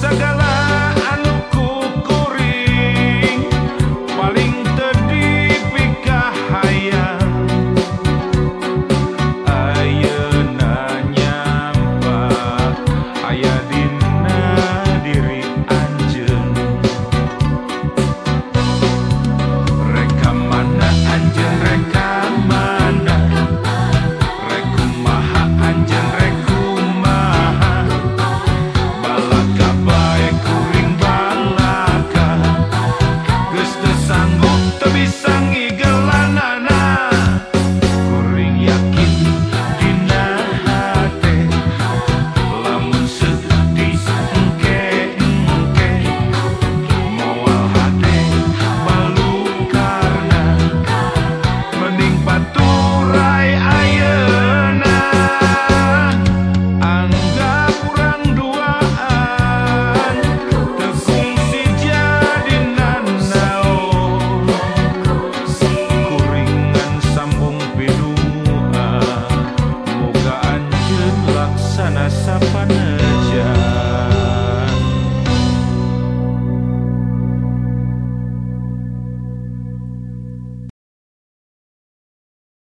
Sagalá